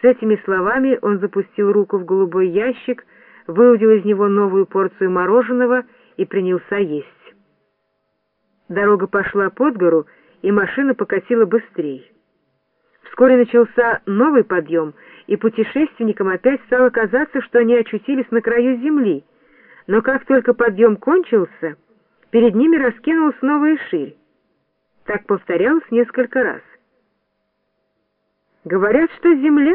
С этими словами он запустил руку в голубой ящик, выудил из него новую порцию мороженого и принялся есть. Дорога пошла под гору, и машина покатила быстрее. Вскоре начался новый подъем, и путешественникам опять стало казаться, что они очутились на краю земли. Но как только подъем кончился, перед ними раскинулась новая ширь. Так повторялось несколько раз. Говорят, что земля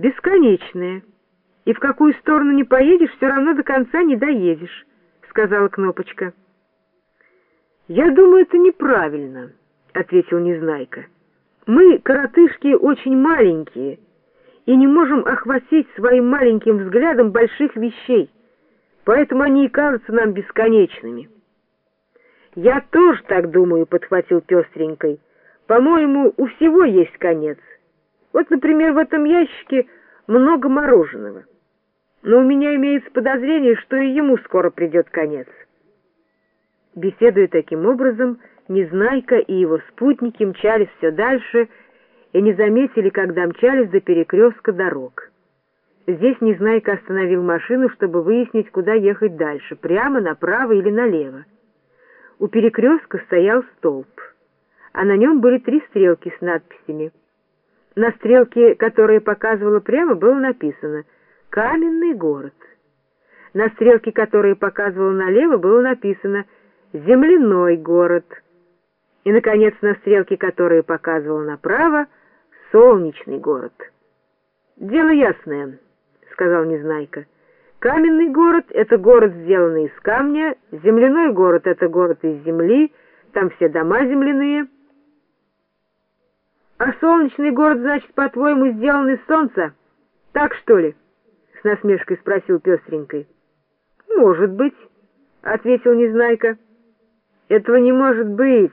бесконечная, и в какую сторону не поедешь, все равно до конца не доедешь, — сказала Кнопочка. — Я думаю, это неправильно, — ответил Незнайка. — Мы, коротышки, очень маленькие, и не можем охватить своим маленьким взглядом больших вещей, поэтому они и кажутся нам бесконечными. — Я тоже так думаю, — подхватил пестренькой. — По-моему, у всего есть конец. Вот, например, в этом ящике много мороженого. Но у меня имеется подозрение, что и ему скоро придет конец. Беседуя таким образом, Незнайка и его спутники мчались все дальше и не заметили, когда мчались до перекрестка дорог. Здесь Незнайка остановил машину, чтобы выяснить, куда ехать дальше, прямо, направо или налево. У перекрестка стоял столб, а на нем были три стрелки с надписями — на стрелке, которая показывала прямо, было написано «Каменный город». На стрелке, которая показывала налево, было написано «Земляной город». И, наконец, на стрелке, которая показывала направо, «Солнечный город». «Дело ясное», — сказал Незнайка. «Каменный город — это город, сделанный из камня, земляной город — это город из земли, там все дома земляные». «А солнечный город, значит, по-твоему, сделан из солнца? Так, что ли?» — с насмешкой спросил пестренькой. «Может быть», — ответил Незнайка. «Этого не может быть,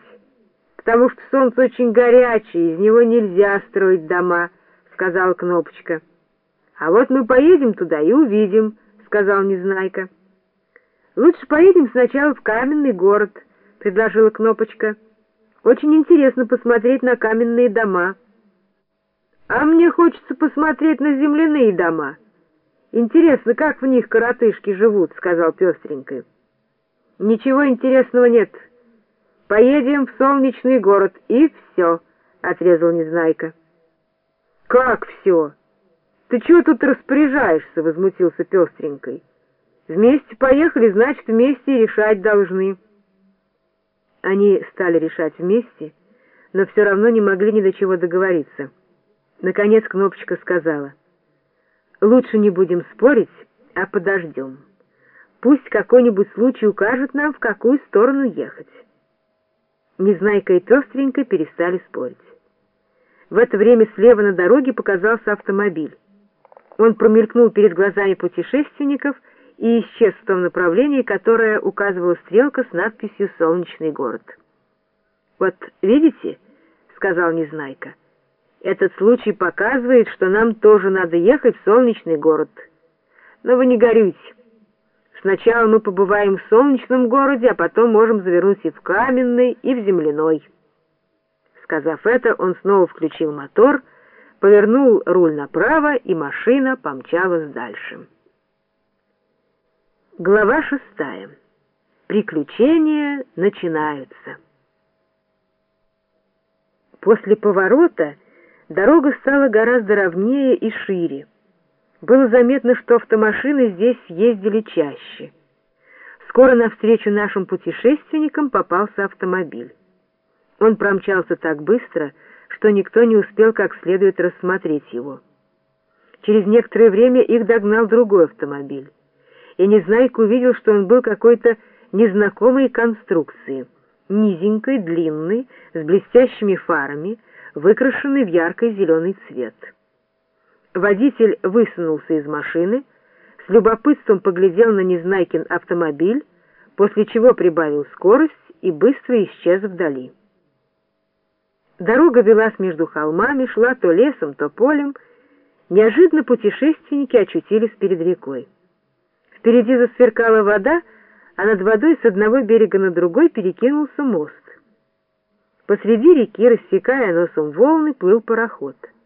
потому что солнце очень горячее, из него нельзя строить дома», — сказала Кнопочка. «А вот мы поедем туда и увидим», — сказал Незнайка. «Лучше поедем сначала в каменный город», — предложила Кнопочка. Очень интересно посмотреть на каменные дома. А мне хочется посмотреть на земляные дома. Интересно, как в них коротышки живут, сказал пестренькой. Ничего интересного нет. Поедем в солнечный город, и все, отрезал Незнайка. Как все? Ты чего тут распоряжаешься, возмутился пестренькой. Вместе поехали, значит, вместе и решать должны. Они стали решать вместе, но все равно не могли ни до чего договориться. Наконец Кнопочка сказала, «Лучше не будем спорить, а подождем. Пусть какой-нибудь случай укажет нам, в какую сторону ехать». Незнайка и Пестренька перестали спорить. В это время слева на дороге показался автомобиль. Он промелькнул перед глазами путешественников и исчез в том направлении, которое указывала стрелка с надписью «Солнечный город». «Вот видите», — сказал Незнайка, — «этот случай показывает, что нам тоже надо ехать в солнечный город. Но вы не горюйте. Сначала мы побываем в солнечном городе, а потом можем завернуть и в каменный, и в земляной». Сказав это, он снова включил мотор, повернул руль направо, и машина помчалась дальше. Глава шестая. Приключения начинаются. После поворота дорога стала гораздо ровнее и шире. Было заметно, что автомашины здесь ездили чаще. Скоро навстречу нашим путешественникам попался автомобиль. Он промчался так быстро, что никто не успел как следует рассмотреть его. Через некоторое время их догнал другой автомобиль и Незнайка увидел, что он был какой-то незнакомой конструкции, низенькой, длинной, с блестящими фарами, выкрашенный в яркий зеленый цвет. Водитель высунулся из машины, с любопытством поглядел на Незнайкин автомобиль, после чего прибавил скорость и быстро исчез вдали. Дорога велась между холмами, шла то лесом, то полем. Неожиданно путешественники очутились перед рекой. Впереди засверкала вода, а над водой с одного берега на другой перекинулся мост. Посреди реки, рассекая носом волны, плыл пароход —